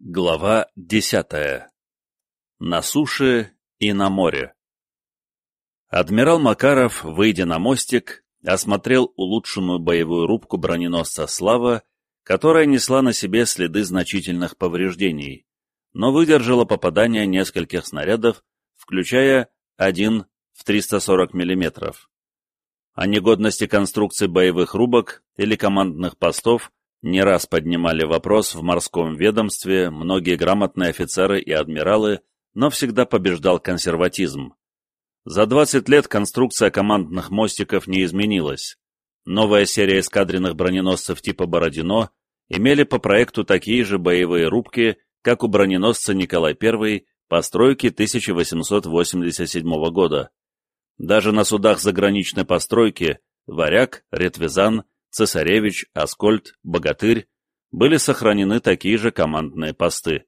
Глава десятая. На суше и на море. Адмирал Макаров, выйдя на мостик, осмотрел улучшенную боевую рубку броненосца «Слава», которая несла на себе следы значительных повреждений, но выдержала попадание нескольких снарядов, включая один в 340 мм. О негодности конструкции боевых рубок или командных постов не раз поднимали вопрос в морском ведомстве многие грамотные офицеры и адмиралы, но всегда побеждал консерватизм. За 20 лет конструкция командных мостиков не изменилась. Новая серия эскадренных броненосцев типа «Бородино» имели по проекту такие же боевые рубки, как у броненосца Николай I постройки 1887 года. Даже на судах заграничной постройки «Варяг», «Ретвизан», Цесаревич, Аскольд, Богатырь были сохранены такие же командные посты.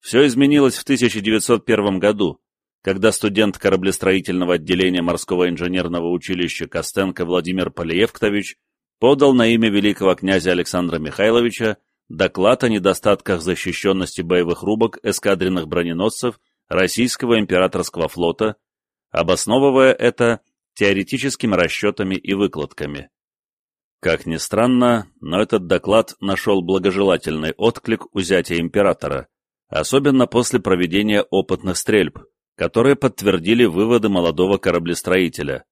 Все изменилось в 1901 году, когда студент кораблестроительного отделения морского инженерного училища Костенко Владимир Полиевктович подал на имя великого князя Александра Михайловича доклад о недостатках защищенности боевых рубок эскадренных броненосцев российского императорского флота, обосновывая это теоретическими расчетами и выкладками. Как ни странно, но этот доклад нашел благожелательный отклик у зятя императора, особенно после проведения опытных стрельб, которые подтвердили выводы молодого кораблестроителя.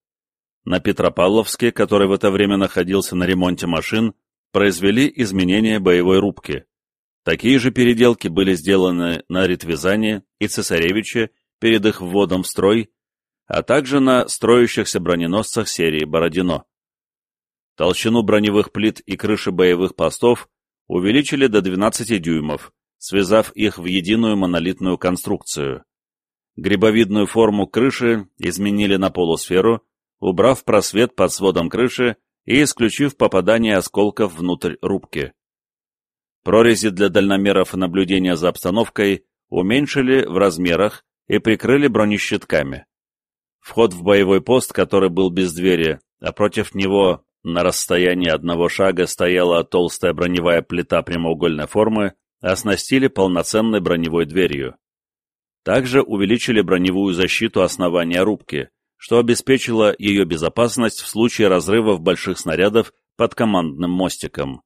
На Петропавловске, который в это время находился на ремонте машин, произвели изменения боевой рубки. Такие же переделки были сделаны на Ритвизане и Цесаревиче перед их вводом в строй, а также на строящихся броненосцах серии «Бородино». Толщину броневых плит и крыши боевых постов увеличили до 12 дюймов, связав их в единую монолитную конструкцию. Грибовидную форму крыши изменили на полусферу, убрав просвет под сводом крыши и исключив попадание осколков внутрь рубки. Прорези для дальномеров наблюдения за обстановкой уменьшили в размерах и прикрыли бронещитками. Вход в боевой пост, который был без двери, а против него на расстоянии одного шага стояла толстая броневая плита прямоугольной формы, оснастили полноценной броневой дверью. Также увеличили броневую защиту основания рубки, что обеспечило ее безопасность в случае разрывов больших снарядов под командным мостиком.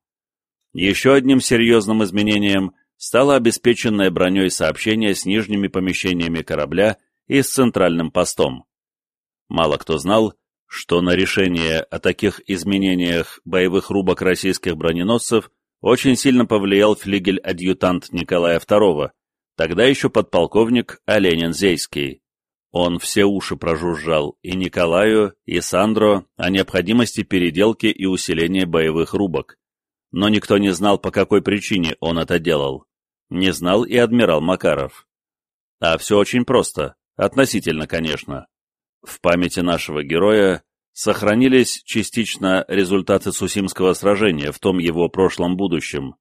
Еще одним серьезным изменением стало обеспеченное броней сообщение с нижними помещениями корабля и с центральным постом. Мало кто знал, что на решение о таких изменениях боевых рубок российских броненосцев очень сильно повлиял флигель-адъютант Николая II, тогда еще подполковник Оленин Зейский. Он все уши прожужжал и Николаю, и Сандро о необходимости переделки и усиления боевых рубок. Но никто не знал, по какой причине он это делал. Не знал и адмирал Макаров. А все очень просто, относительно, конечно. В памяти нашего героя сохранились частично результаты Сусимского сражения в том его прошлом будущем.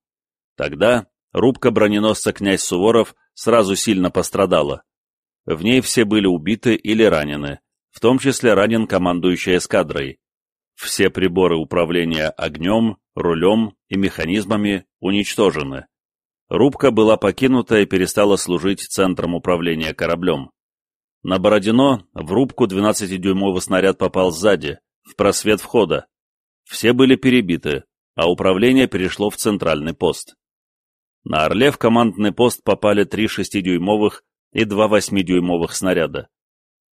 Тогда рубка броненосца князь Суворов сразу сильно пострадала. В ней все были убиты или ранены, в том числе ранен командующий эскадрой. Все приборы управления огнем, рулем и механизмами уничтожены. Рубка была покинута и перестала служить центром управления кораблем. На Бородино в рубку 12-дюймовый снаряд попал сзади, в просвет входа. Все были перебиты, а управление перешло в центральный пост. На «Орле» в командный пост попали три 6-дюймовых и два 8-дюймовых снаряда.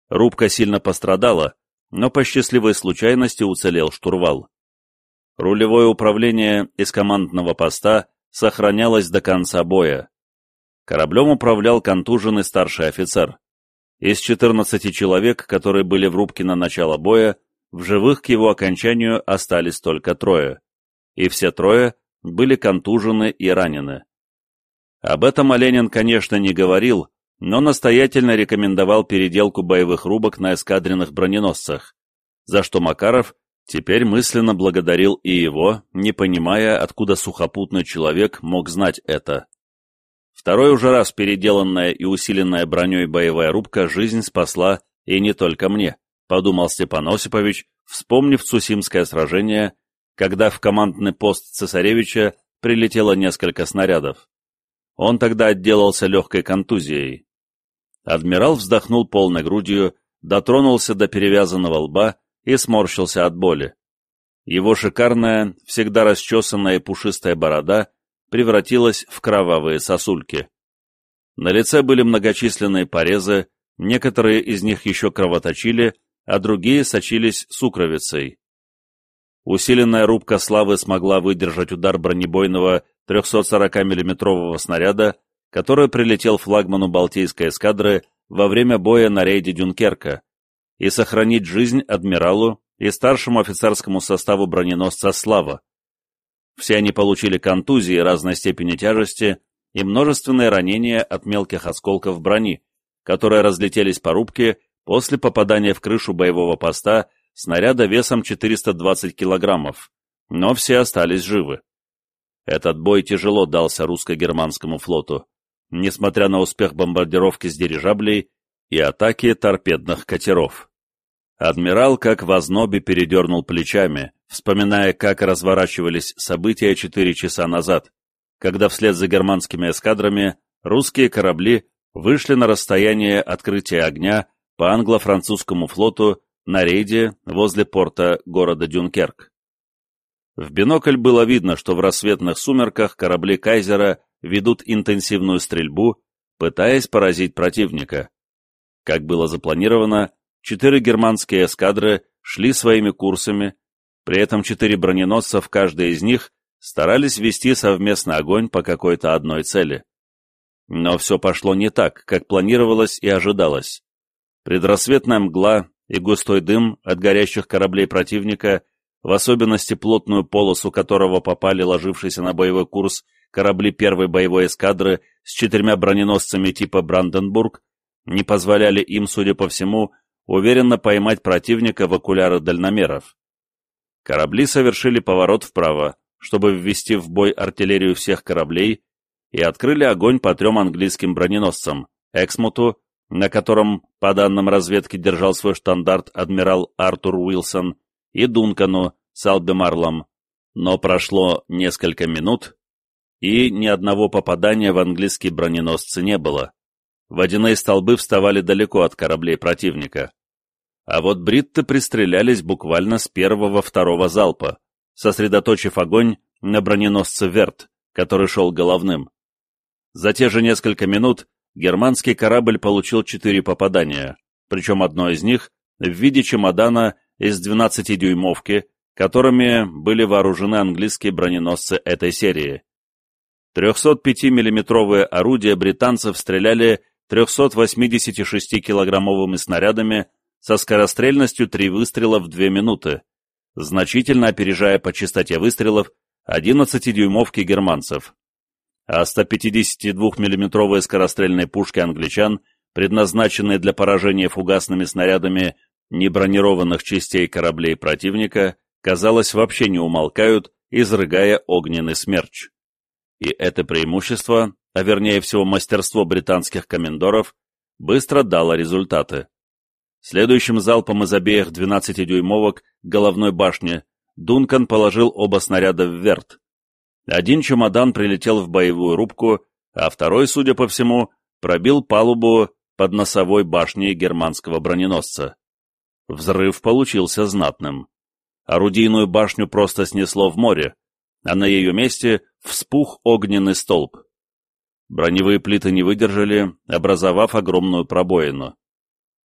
Рубка сильно пострадала, но по счастливой случайности уцелел штурвал. Рулевое управление из командного поста сохранялось до конца боя. Кораблем управлял контуженный старший офицер. Из 14 человек, которые были в рубке на начало боя, в живых к его окончанию остались только трое. И все трое были контужены и ранены. Об этом Оленин, конечно, не говорил, но настоятельно рекомендовал переделку боевых рубок на эскадренных броненосцах, за что Макаров теперь мысленно благодарил и его, не понимая, откуда сухопутный человек мог знать это. Второй уже раз переделанная и усиленная броней боевая рубка жизнь спасла и не только мне, подумал Степан Осипович, вспомнив Цусимское сражение, когда в командный пост цесаревича прилетело несколько снарядов. он тогда отделался легкой контузией. Адмирал вздохнул полной грудью, дотронулся до перевязанного лба и сморщился от боли. Его шикарная, всегда расчесанная и пушистая борода превратилась в кровавые сосульки. На лице были многочисленные порезы, некоторые из них еще кровоточили, а другие сочились сукровицей. Усиленная рубка славы смогла выдержать удар бронебойного 340 миллиметрового снаряда, который прилетел флагману Балтийской эскадры во время боя на рейде Дюнкерка, и сохранить жизнь адмиралу и старшему офицерскому составу броненосца «Слава». Все они получили контузии разной степени тяжести и множественные ранения от мелких осколков брони, которые разлетелись по рубке после попадания в крышу боевого поста снаряда весом 420 килограммов, но все остались живы. Этот бой тяжело дался русско-германскому флоту, несмотря на успех бомбардировки с дирижаблей и атаки торпедных катеров. Адмирал как в ознобе передернул плечами, вспоминая, как разворачивались события четыре часа назад, когда вслед за германскими эскадрами русские корабли вышли на расстояние открытия огня по англо-французскому флоту на рейде возле порта города Дюнкерк. В бинокль было видно, что в рассветных сумерках корабли Кайзера ведут интенсивную стрельбу, пытаясь поразить противника. Как было запланировано, четыре германские эскадры шли своими курсами, при этом четыре броненосца в каждой из них старались вести совместный огонь по какой-то одной цели. Но все пошло не так, как планировалось и ожидалось. Предрассветная мгла и густой дым от горящих кораблей противника, в особенности плотную полосу которого попали ложившиеся на боевой курс корабли первой боевой эскадры с четырьмя броненосцами типа «Бранденбург», не позволяли им, судя по всему, уверенно поймать противника в окуляры дальномеров. Корабли совершили поворот вправо, чтобы ввести в бой артиллерию всех кораблей, и открыли огонь по трем английским броненосцам – Эксмуту, на котором, по данным разведки, держал свой штандарт адмирал Артур Уилсон, и Дункану с Албемарлом, но прошло несколько минут, и ни одного попадания в английские броненосцы не было. Водяные столбы вставали далеко от кораблей противника. А вот бритты пристрелялись буквально с первого-второго залпа, сосредоточив огонь на броненосце Верт, который шел головным. За те же несколько минут германский корабль получил четыре попадания, причем одно из них в виде чемодана из 12-дюймовки, которыми были вооружены английские броненосцы этой серии. 305 миллиметровые орудия британцев стреляли 386-килограммовыми снарядами со скорострельностью 3 выстрела в 2 минуты, значительно опережая по частоте выстрелов 11-дюймовки германцев. А 152 миллиметровые скорострельные пушки англичан, предназначенные для поражения фугасными снарядами небронированных частей кораблей противника, казалось, вообще не умолкают, изрыгая огненный смерч. И это преимущество, а вернее всего мастерство британских комендоров, быстро дало результаты. Следующим залпом из обеих 12-дюймовок головной башни Дункан положил оба снаряда в верт. Один чемодан прилетел в боевую рубку, а второй, судя по всему, пробил палубу под носовой башней германского броненосца. Взрыв получился знатным. Орудийную башню просто снесло в море, а на ее месте вспух огненный столб. Броневые плиты не выдержали, образовав огромную пробоину.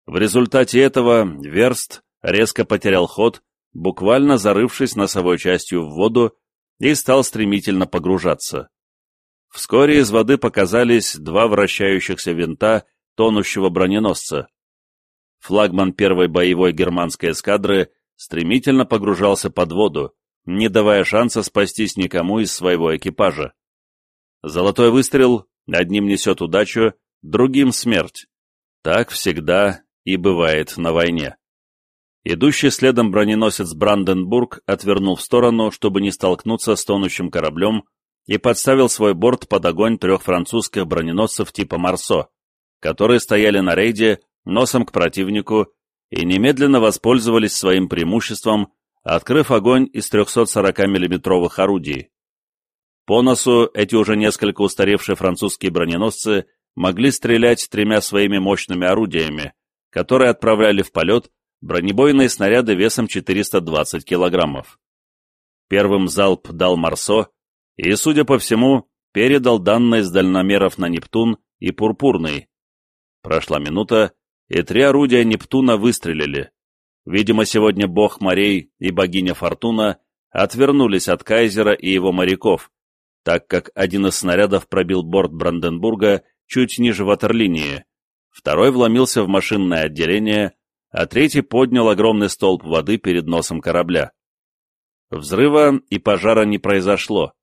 В результате этого верст резко потерял ход, буквально зарывшись носовой частью в воду и стал стремительно погружаться. Вскоре из воды показались два вращающихся винта тонущего броненосца. Флагман первой боевой германской эскадры стремительно погружался под воду, не давая шанса спастись никому из своего экипажа. Золотой выстрел одним несет удачу, другим смерть. Так всегда и бывает на войне. Идущий следом броненосец Бранденбург отвернул в сторону, чтобы не столкнуться с тонущим кораблем, и подставил свой борт под огонь трех французских броненосцев типа «Марсо», которые стояли на рейде носом к противнику и немедленно воспользовались своим преимуществом, открыв огонь из 340 миллиметровых орудий. По носу эти уже несколько устаревшие французские броненосцы могли стрелять тремя своими мощными орудиями, которые отправляли в полет бронебойные снаряды весом 420 килограммов. Первым залп дал Марсо и, судя по всему, передал данные с дальномеров на Нептун и Пурпурный. Прошла минута, и три орудия Нептуна выстрелили. Видимо, сегодня бог морей и богиня Фортуна отвернулись от Кайзера и его моряков, так как один из снарядов пробил борт Бранденбурга чуть ниже ватерлинии, второй вломился в машинное отделение, а третий поднял огромный столб воды перед носом корабля. Взрыва и пожара не произошло,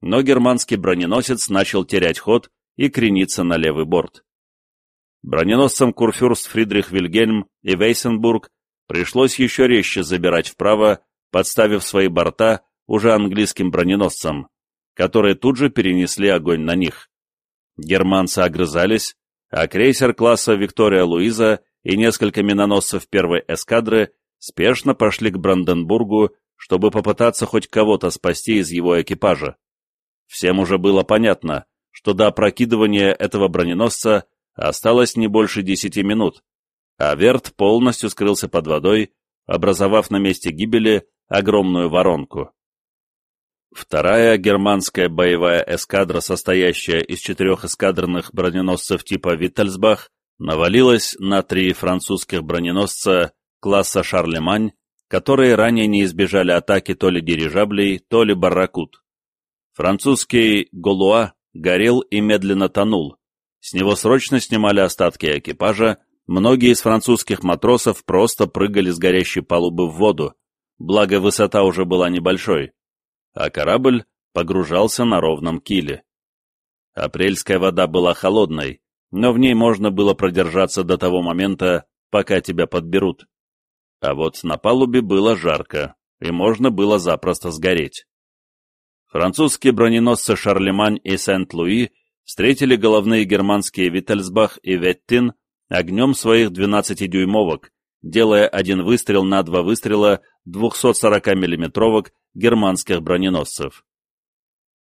но германский броненосец начал терять ход и крениться на левый борт. Броненосцам Курфюрст Фридрих Вильгельм и Вейсенбург пришлось еще резче забирать вправо, подставив свои борта уже английским броненосцам, которые тут же перенесли огонь на них. Германцы огрызались, а крейсер класса «Виктория Луиза» и несколько миноносцев первой эскадры спешно пошли к Бранденбургу, чтобы попытаться хоть кого-то спасти из его экипажа. Всем уже было понятно, что до опрокидывания этого броненосца осталось не больше десяти минут, а Верт полностью скрылся под водой, образовав на месте гибели огромную воронку. Вторая германская боевая эскадра, состоящая из четырех эскадренных броненосцев типа «Виттельсбах», навалилась на три французских броненосца класса «Шарлемань», которые ранее не избежали атаки то ли дирижаблей, то ли барракут. Французский «Голуа» горел и медленно тонул. С него срочно снимали остатки экипажа, многие из французских матросов просто прыгали с горящей палубы в воду, благо высота уже была небольшой а корабль погружался на ровном киле. Апрельская вода была холодной, но в ней можно было продержаться до того момента, пока тебя подберут. А вот на палубе было жарко, и можно было запросто сгореть. Французские броненосцы «Шарлемань» и «Сент-Луи» встретили головные германские «Виттельсбах» и «Веттин» огнем своих 12-дюймовок, делая один выстрел на два выстрела 240 миллиметровок германских броненосцев.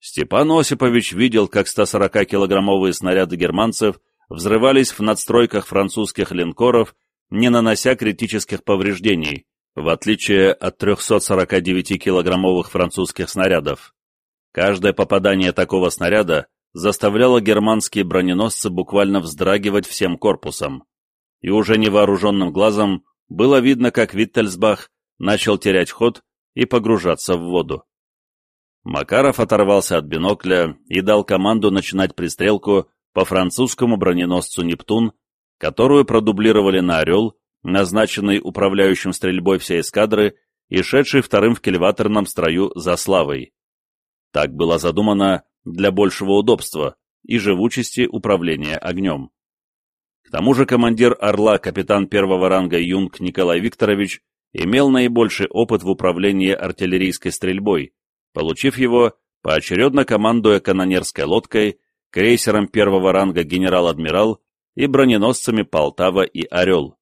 Степан Осипович видел, как 140-килограммовые снаряды германцев взрывались в надстройках французских линкоров, не нанося критических повреждений, в отличие от 349-килограммовых французских снарядов. Каждое попадание такого снаряда заставляло германские броненосцы буквально вздрагивать всем корпусом. И уже невооруженным глазом было видно, как Виттельсбах начал терять ход и погружаться в воду. Макаров оторвался от бинокля и дал команду начинать пристрелку по французскому броненосцу «Нептун», которую продублировали на «Орел», назначенный управляющим стрельбой всей эскадры и шедший вторым в кильваторном строю за славой. Так было задумано для большего удобства и живучести управления огнем. К тому же командир «Орла» капитан первого ранга Юнг Николай Викторович имел наибольший опыт в управлении артиллерийской стрельбой, получив его, поочередно командуя канонерской лодкой, крейсером первого ранга генерал-адмирал и броненосцами Полтава и Орел.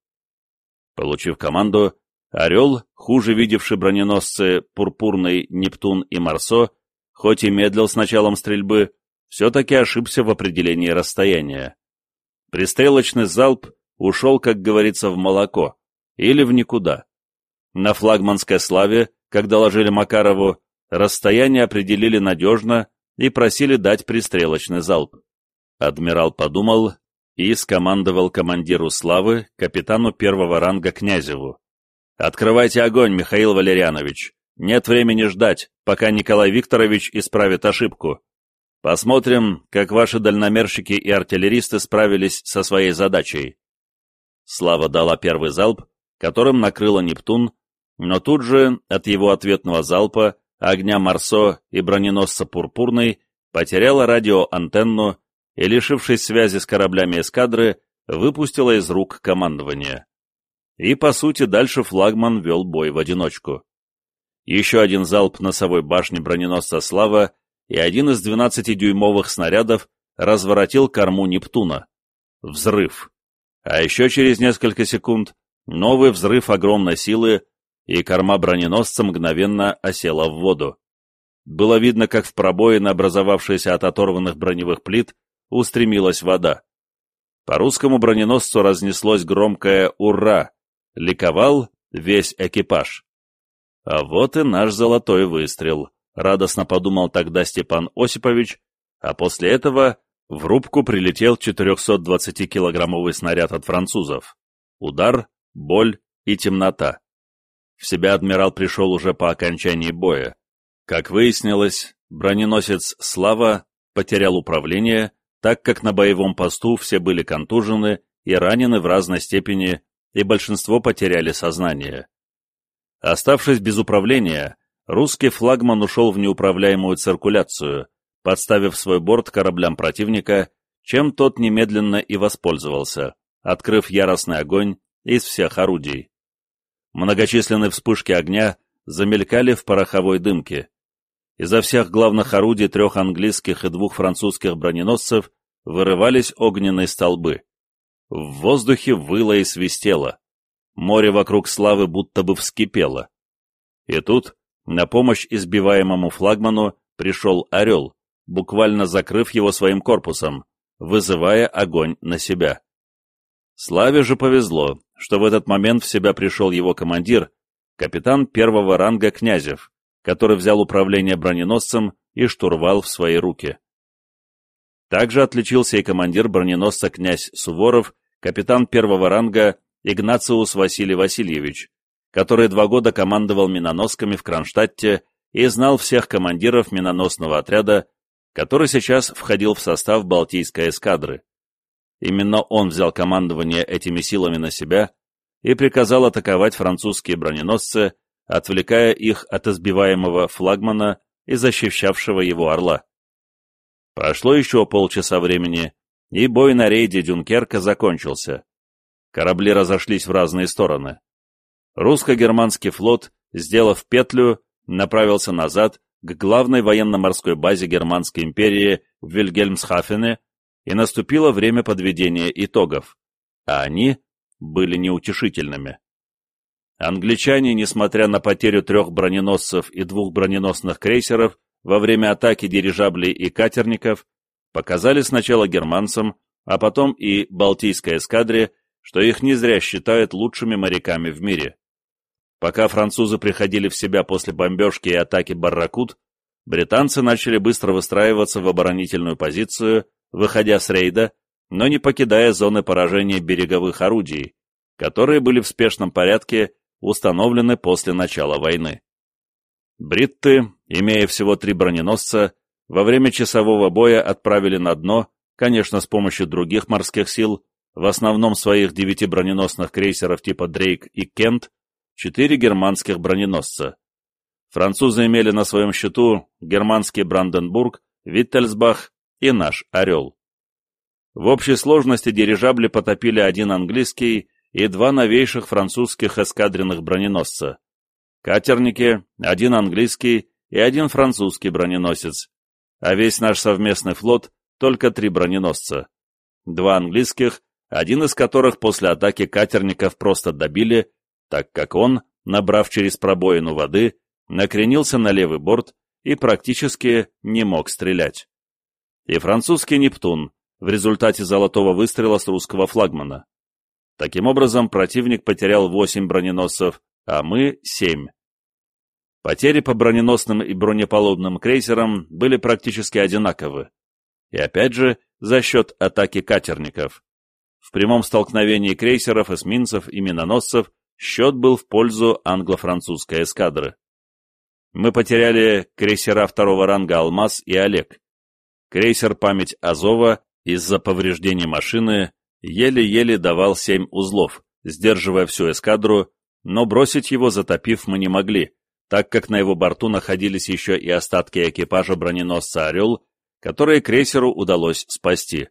Получив команду, Орел, хуже видевший броненосцы Пурпурный, Нептун и Марсо, хоть и медлил с началом стрельбы, все-таки ошибся в определении расстояния. Пристрелочный залп ушел, как говорится, в молоко или в никуда. На флагманской славе, когда ложили Макарову, расстояние определили надежно и просили дать пристрелочный залп. Адмирал подумал и скомандовал командиру славы, капитану первого ранга Князеву. «Открывайте огонь, Михаил Валерьянович. Нет времени ждать, пока Николай Викторович исправит ошибку. Посмотрим, как ваши дальномерщики и артиллеристы справились со своей задачей». Слава дала первый залп, которым накрыла Нептун, но тут же от его ответного залпа огня Марсо и броненосца Пурпурный потеряла радиоантенну и, лишившись связи с кораблями эскадры, выпустила из рук командование. И, по сути, дальше флагман вел бой в одиночку. Еще один залп носовой башни броненосца «Слава» и один из 12-дюймовых снарядов разворотил корму Нептуна. Взрыв. А еще через несколько секунд новый взрыв огромной силы и корма броненосца мгновенно осела в воду. было видно, как в пробоины, образовавшиеся от оторванных броневых плит, устремилась вода. По русскому броненосцу разнеслось громкое «Ура!», ликовал весь экипаж. А вот и наш золотой выстрел, радостно подумал тогда Степан Осипович, а после этого в рубку прилетел 420-килограммовый снаряд от французов. Удар, боль и темнота. В себя адмирал пришел уже по окончании боя. Как выяснилось, броненосец «Слава» потерял управление, так как на боевом посту все были контужены и ранены в разной степени, и большинство потеряли сознание. Оставшись без управления, русский флагман ушел в неуправляемую циркуляцию, подставив свой борт кораблям противника, чем тот немедленно и воспользовался, открыв яростный огонь из всех орудий. Многочисленные вспышки огня замелькали в пороховой дымке. Изо всех главных орудий трех английских и двух французских броненосцев вырывались огненные столбы. В воздухе выло и свистело. Море вокруг славы будто бы вскипело. И тут на помощь избиваемому флагману пришел «Орел», буквально закрыв его своим корпусом, вызывая огонь на себя. Славе же повезло, что в этот момент в себя пришел его командир, капитан первого ранга Князев, который взял управление броненосцем и штурвал в свои руки. Также отличился и командир броненосца князь Суворов, капитан первого ранга Игнациус Василий Васильевич, который два года командовал миноносками в Кронштадте и знал всех командиров миноносного отряда, который сейчас входил в состав Балтийской эскадры. Именно он взял командование этими силами на себя и приказал атаковать французские броненосцы, отвлекая их от избиваемого флагмана и защищавшего его орла. Прошло еще полчаса времени, и бой на рейде Дюнкерка закончился. Корабли разошлись в разные стороны. Русско-германский флот, сделав петлю, направился назад к главной военно-морской базе Германской империи в Вильгельмсхафене, и наступило время подведения итогов, а они были неутешительными. Англичане, несмотря на потерю трех броненосцев и двух броненосных крейсеров, во время атаки дирижаблей и катерников показали сначала германцам, а потом и Балтийской эскадре, что их не зря считают лучшими моряками в мире. Пока французы приходили в себя после бомбежки и атаки Барракут, британцы начали быстро выстраиваться в оборонительную позицию, выходя с рейда, но не покидая зоны поражения береговых орудий, которые были в спешном порядке установлены после начала войны. Бритты, имея всего три броненосца, во время часового боя отправили на дно, конечно, с помощью других морских сил, в основном своих девяти броненосных крейсеров типа Дрейк и Кент, четыре германских броненосца. Французы имели на своем счету германский Бранденбург, Виттельсбах и наш «Орел». В общей сложности дирижабли потопили один английский и два новейших французских эскадренных броненосца. Катерники, один английский и один французский броненосец, а весь наш совместный флот — только три броненосца. Два английских, один из которых после атаки катерников просто добили, так как он, набрав через пробоину воды, накренился на левый борт и практически не мог стрелять. И французский «Нептун» в результате золотого выстрела с русского флагмана. Таким образом, противник потерял восемь броненосцев, а мы — семь. Потери по броненосным и бронепалубным крейсерам были практически одинаковы. И опять же, за счет атаки катерников. В прямом столкновении крейсеров, эсминцев и миноносцев счет был в пользу англо-французской эскадры. Мы потеряли крейсера второго ранга «Алмаз» и «Олег». Крейсер «Память Азова» из-за повреждений машины еле-еле давал семь узлов, сдерживая всю эскадру но бросить его, затопив, мы не могли, так как на его борту находились еще и остатки экипажа броненосца «Орел», которые крейсеру удалось спасти.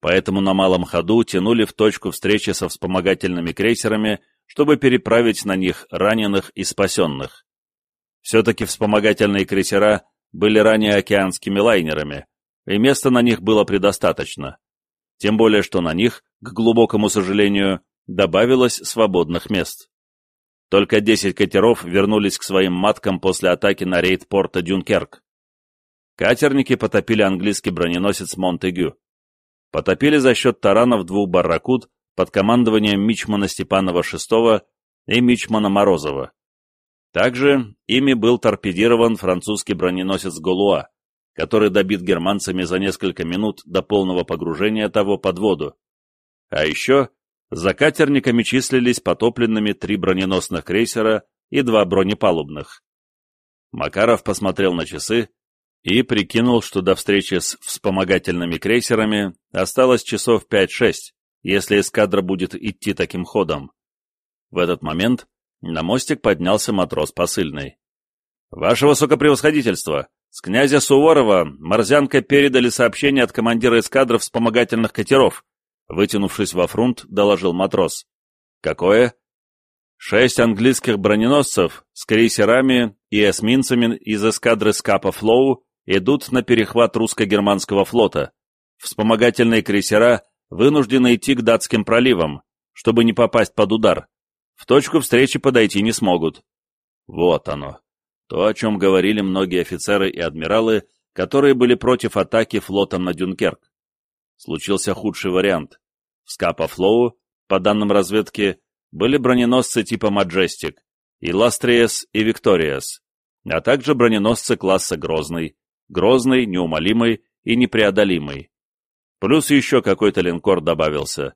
Поэтому на малом ходу тянули в точку встречи со вспомогательными крейсерами, чтобы переправить на них раненых и спасенных. Все-таки вспомогательные крейсера были ранее океанскими лайнерами, и места на них было предостаточно. Тем более, что на них, к глубокому сожалению, добавилось свободных мест. Только 10 катеров вернулись к своим маткам после атаки на рейд порта Дюнкерк. Катерники потопили английский броненосец Монтегю. Потопили за счет таранов двух барракуд под командованием Мичмана Степанова VI и Мичмана Морозова. Также ими был торпедирован французский броненосец Голуа, который добит германцами за несколько минут до полного погружения того под воду. А еще за катерниками числились потопленными три броненосных крейсера и два бронепалубных. Макаров посмотрел на часы и прикинул, что до встречи с вспомогательными крейсерами осталось часов 5-6, если эскадра будет идти таким ходом. В этот момент на мостик поднялся матрос посыльный. «Ваше высокопревосходительство! С князя Суворова Морзянка передали сообщение от командира эскадры вспомогательных катеров», вытянувшись во фрунт, доложил матрос. «Какое?» «Шесть английских броненосцев с крейсерами и эсминцами из эскадры Скапа Флоу идут на перехват русско-германского флота. Вспомогательные крейсера вынуждены идти к датским проливам, чтобы не попасть под удар. В точку встречи подойти не смогут. Вот оно. То, о чем говорили многие офицеры и адмиралы, которые были против атаки флотом на Дюнкерк. Случился худший вариант. В Скапа-Флоу, по данным разведки, были броненосцы типа Маджестик, и Ластриес, и Викториас, а также броненосцы класса Грозный, Грозный, Неумолимый и Непреодолимый. Плюс еще какой-то линкор добавился.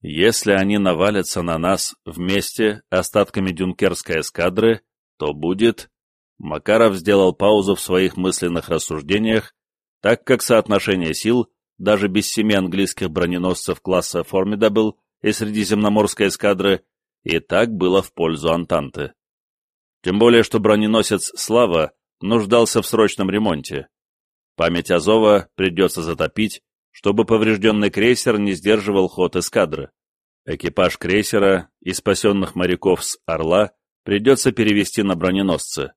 Если они навалятся на нас вместе остатками дюнкерской эскадры, то будет... Макаров сделал паузу в своих мысленных рассуждениях, так как соотношение сил, даже без семи английских броненосцев класса Formidable и Средиземноморской эскадры, и так было в пользу Антанты. Тем более, что броненосец «Слава» нуждался в срочном ремонте. Память Азова придется затопить, чтобы поврежденный крейсер не сдерживал ход эскадры. Экипаж крейсера и спасенных моряков с «Орла» придется перевести на броненосцы.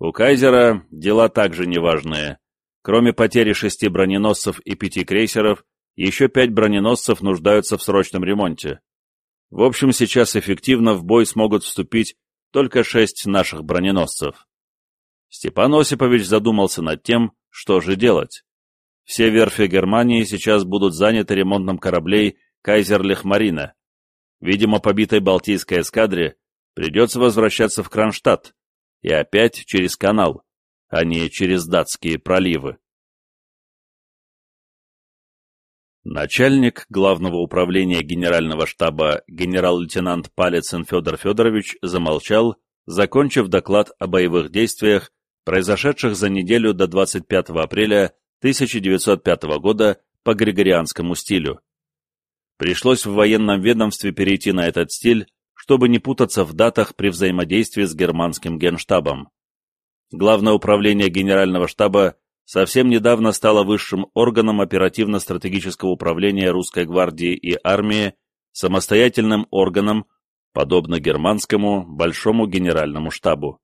У «Кайзера» дела также неважные. Кроме потери шести броненосцев и пяти крейсеров, еще пять броненосцев нуждаются в срочном ремонте. В общем, сейчас эффективно в бой смогут вступить только шесть наших броненосцев. Степан Осипович задумался над тем, что же делать. Все верфи Германии сейчас будут заняты ремонтом кораблей Кайзерлих-Марина. Видимо, побитой Балтийской эскадре придется возвращаться в Кронштадт и опять через канал, а не через датские проливы. Начальник Главного управления Генерального штаба генерал-лейтенант Палецин Федор Федорович замолчал, закончив доклад о боевых действиях произошедших за неделю до 25 апреля 1905 года по григорианскому стилю. Пришлось в военном ведомстве перейти на этот стиль, чтобы не путаться в датах при взаимодействии с германским генштабом. Главное управление Генерального штаба совсем недавно стало высшим органом оперативно-стратегического управления русской гвардии и армии, самостоятельным органом, подобно германскому Большому Генеральному штабу.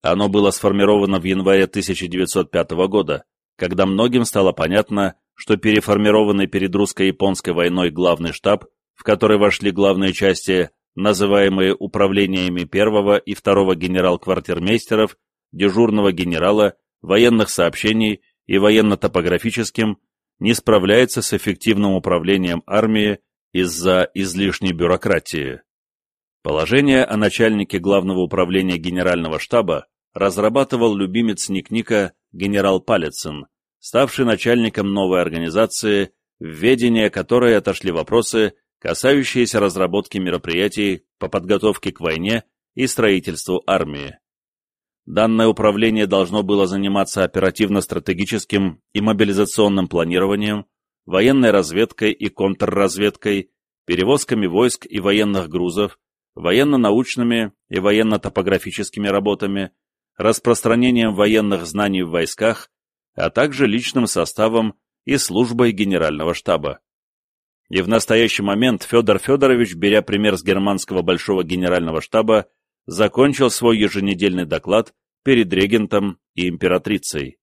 Оно было сформировано в январе 1905 года, когда многим стало понятно, что переформированный перед русско-японской войной главный штаб, в который вошли главные части, называемые управлениями первого и второго генерал-квартирмейстеров, дежурного генерала, военных сообщений и военно-топографическим, не справляется с эффективным управлением армии из-за излишней бюрократии. Положение о начальнике главного управления генерального штаба разрабатывал любимец Ник-Ника генерал Палецин, ставший начальником новой организации, в ведение которой отошли вопросы, касающиеся разработки мероприятий по подготовке к войне и строительству армии. Данное управление должно было заниматься оперативно-стратегическим и мобилизационным планированием, военной разведкой и контрразведкой, перевозками войск и военных грузов, военно-научными и военно-топографическими работами, распространением военных знаний в войсках, а также личным составом и службой генерального штаба. И в настоящий момент Федор Федорович, беря пример с германского большого генерального штаба, закончил свой еженедельный доклад перед регентом и императрицей.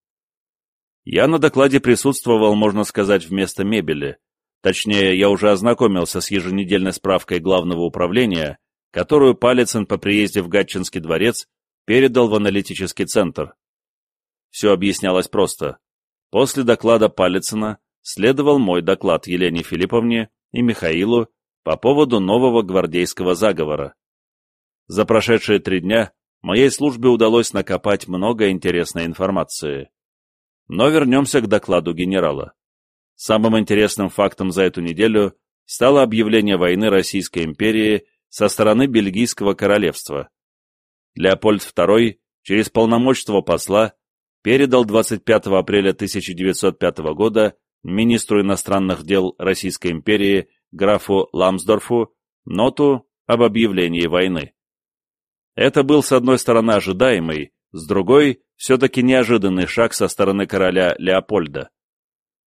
Я на докладе присутствовал, можно сказать, вместо мебели. Точнее, я уже ознакомился с еженедельной справкой Главного управления, которую Палицын по приезде в Гатчинский дворец передал в аналитический центр. Все объяснялось просто. После доклада Палицына следовал мой доклад Елене Филипповне и Михаилу по поводу нового гвардейского заговора. За прошедшие три дня моей службе удалось накопать много интересной информации. Но вернемся к докладу генерала. Самым интересным фактом за эту неделю стало объявление войны Российской империи со стороны Бельгийского королевства. Леопольд II через полномочного посла передал 25 апреля 1905 года министру иностранных дел Российской империи графу Ламсдорфу ноту об объявлении войны. Это был, с одной стороны, ожидаемый, с другой, все-таки неожиданный шаг со стороны короля Леопольда.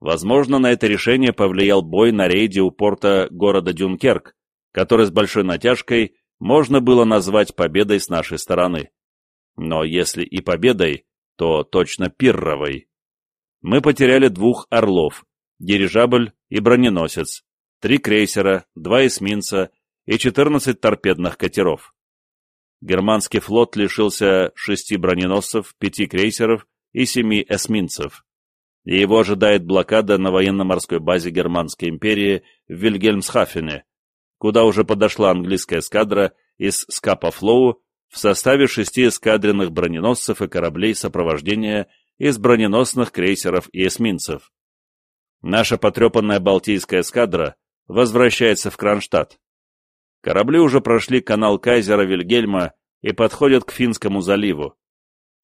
Возможно, на это решение повлиял бой на рейде у порта города Дюнкерк, который с большой натяжкой можно было назвать победой с нашей стороны. Но если и победой, то точно пирровой. Мы потеряли двух «Орлов», дирижабль и броненосец, три крейсера, два эсминца и 14 торпедных катеров. Германский флот лишился шести броненосцев, пяти крейсеров и семи эсминцев. И его ожидает блокада на военно-морской базе Германской империи в Вильгельмсхафене, куда уже подошла английская эскадра из Скапа Флоу в составе шести эскадренных броненосцев и кораблей сопровождения из броненосных крейсеров и эсминцев. Наша потрепанная Балтийская эскадра возвращается в Кронштадт. Корабли уже прошли канал Кайзера Вильгельма и подходят к Финскому заливу.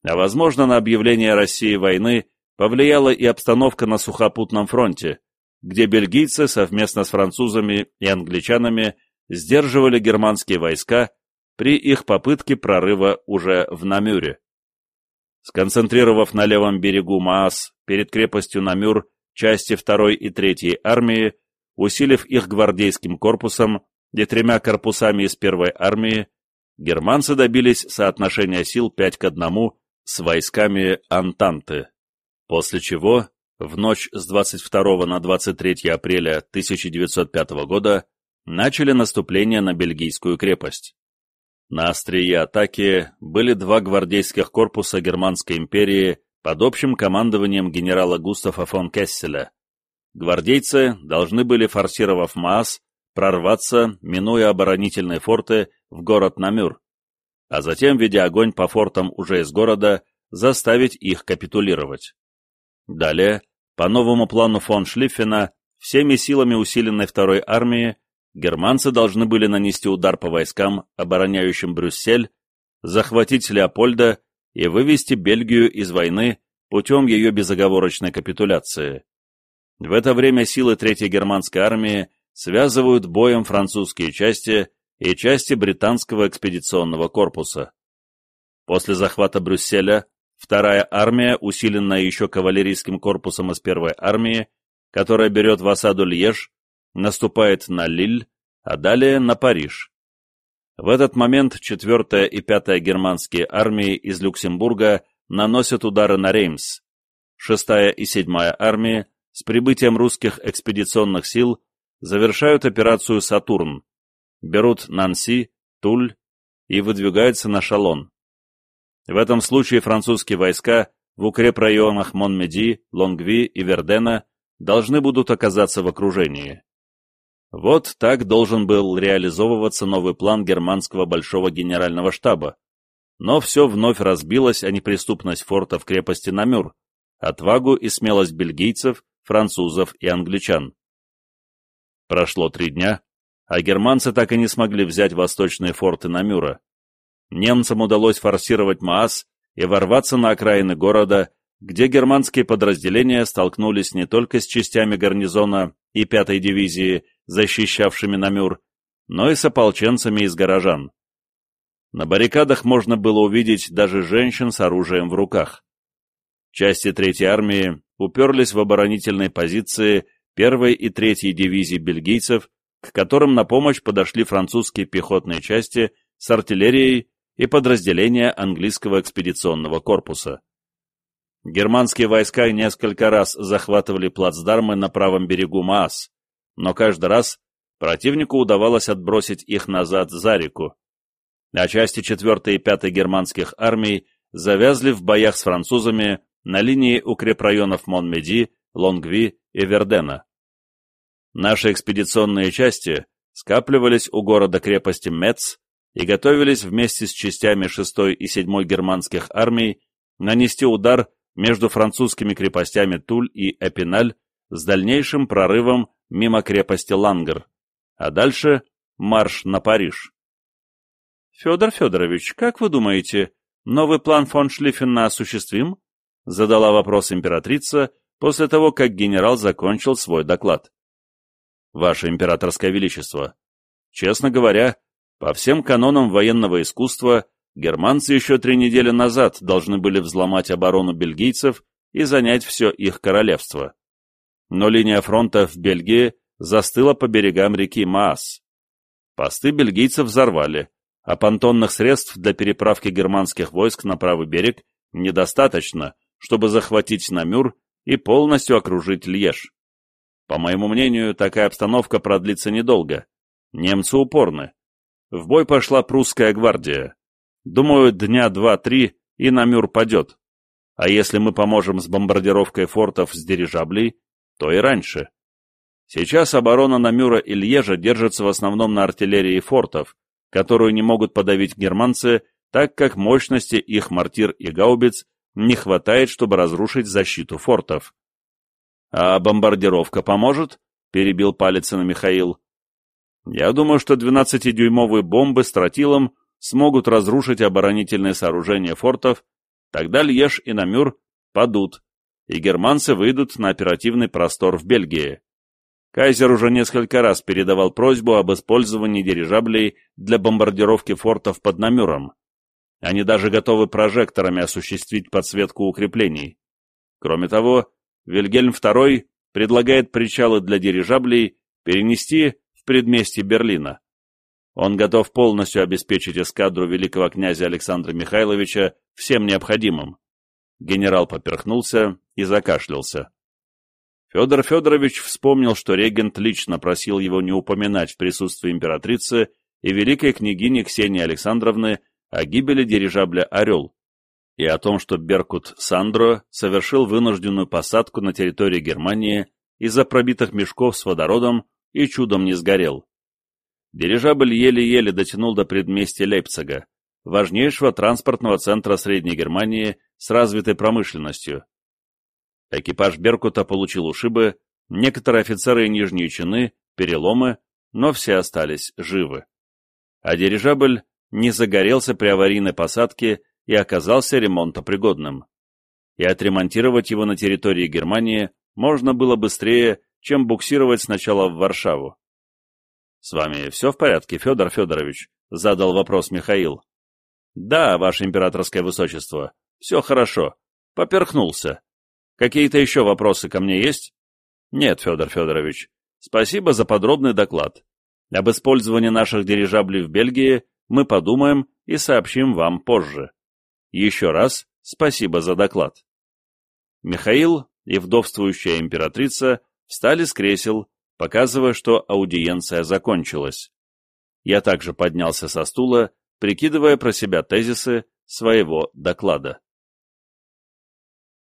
А возможно, на объявление России войны повлияла и обстановка на сухопутном фронте, где бельгийцы совместно с французами и англичанами сдерживали германские войска при их попытке прорыва уже в Намюре. Сконцентрировав на левом берегу Маас перед крепостью Намюр части 2 и 3 армии, усилив их гвардейским корпусом и тремя корпусами из первой армии, германцы добились соотношения сил 5 к 1 с войсками Антанты, после чего в ночь с 22 на 23 апреля 1905 года начали наступление на бельгийскую крепость. На острие атаки были два гвардейских корпуса Германской империи под общим командованием генерала Густава фон Кесселя. Гвардейцы должны были, форсировав Маас, прорваться, минуя оборонительные форты, в город Намюр, а затем, ведя огонь по фортам уже из города, заставить их капитулировать. Далее, по новому плану фон Шлиффена, всеми силами усиленной второй армии, германцы должны были нанести удар по войскам, обороняющим Брюссель, захватить Леопольда и вывести Бельгию из войны путем ее безоговорочной капитуляции. В это время силы Третьей германской армии связывают боем французские части и части британского экспедиционного корпуса. После захвата Брюсселя вторая армия, усиленная еще кавалерийским корпусом из первой армии, которая берет в осаду Льеж, наступает на Лиль, а далее на Париж. В этот момент 4 и 5 германские армии из Люксембурга наносят удары на Реймс. 6 и 7 армии с прибытием русских экспедиционных сил завершают операцию «Сатурн», берут Нанси, Туль и выдвигаются на Шалон. В этом случае французские войска в укрепрайонах Монмеди, Лонгви и Вердена должны будут оказаться в окружении. Вот так должен был реализовываться новый план германского большого генерального штаба. Но все вновь разбилось о неприступность форта в крепости Намюр, отвагу и смелость бельгийцев, французов и англичан. Прошло три дня, а германцы так и не смогли взять восточные форты Намюра. Немцам удалось форсировать Маас и ворваться на окраины города, где германские подразделения столкнулись не только с частями гарнизона и 5-й дивизии, защищавшими Намюр, но и с ополченцами из горожан. На баррикадах можно было увидеть даже женщин с оружием в руках. Части 3-й армии уперлись в оборонительные позиции первой и третьей дивизий бельгийцев, к которым на помощь подошли французские пехотные части с артиллерией и подразделения английского экспедиционного корпуса. Германские войска несколько раз захватывали плацдармы на правом берегу Маас, но каждый раз противнику удавалось отбросить их назад за реку, а части 4 и 5 германских армий завязли в боях с французами на линии укрепрайонов Монмеди, Лонгви и Вердена. Наши экспедиционные части скапливались у города-крепости Мец и готовились вместе с частями 6 и 7 германских армий нанести удар между французскими крепостями Туль и Эпиналь с дальнейшим прорывом мимо крепости Лангер, а дальше марш на Париж. «Федор Федорович, как вы думаете, новый план фон Шлиффена осуществим?» задала вопрос императрица после того, как генерал закончил свой доклад. «Ваше императорское величество, честно говоря, по всем канонам военного искусства германцы еще три недели назад должны были взломать оборону бельгийцев и занять все их королевство. Но линия фронта в Бельгии застыла по берегам реки Маас. Посты бельгийцев взорвали, а понтонных средств для переправки германских войск на правый берег недостаточно, чтобы захватить Намюр и полностью окружить Льеж. По моему мнению, такая обстановка продлится недолго. Немцы упорны. В бой пошла прусская гвардия. Думаю, дня два-три и Намюр падет. А если мы поможем с бомбардировкой фортов с дирижаблей, то и раньше. Сейчас оборона Намюра и Льежа держится в основном на артиллерии фортов, которую не могут подавить германцы, так как мощности их мортир и гаубиц не хватает, чтобы разрушить защиту фортов. «А бомбардировка поможет?» — перебил Палицына Михаил. «Я думаю, что 12-дюймовые бомбы с тротилом смогут разрушить оборонительные сооружения фортов, тогда Льеж и Намюр падут, и германцы выйдут на оперативный простор в Бельгии. Кайзер уже несколько раз передавал просьбу об использовании дирижаблей для бомбардировки фортов под Намюром. Они даже готовы прожекторами осуществить подсветку укреплений. Кроме того, Вильгельм II предлагает причалы для дирижаблей перенести в предместье Берлина. Он готов полностью обеспечить эскадру великого князя Александра Михайловича всем необходимым. Генерал поперхнулся и закашлялся. Федор Федорович вспомнил, что регент лично просил его не упоминать в присутствии императрицы и великой княгини Ксении Александровны о гибели дирижабля «Орел» и о том, что Беркут Сандро совершил вынужденную посадку на территории Германии из-за пробитых мешков с водородом и чудом не сгорел. Дирижабль еле-еле дотянул до предместья Лейпцига, важнейшего транспортного центра Средней Германии с развитой промышленностью. Экипаж Беркута получил ушибы, некоторые офицеры и нижние чины, переломы, но все остались живы. А дирижабль не загорелся при аварийной посадке и оказался ремонтопригодным. И отремонтировать его на территории Германии можно было быстрее, чем буксировать сначала в Варшаву. «С вами все в порядке, Федор Федорович?» — задал вопрос Михаил. «Да, ваше императорское высочество, все хорошо. Поперхнулся. Какие-то еще вопросы ко мне есть? Нет, Федор Федорович. Спасибо за подробный доклад. Об использовании наших дирижаблей в Бельгии мы подумаем и сообщим вам позже. Еще раз спасибо за доклад. Михаил и вдовствующая императрица встали с кресел, показывая, что аудиенция закончилась. Я также поднялся со стула, прикидывая про себя тезисы своего доклада.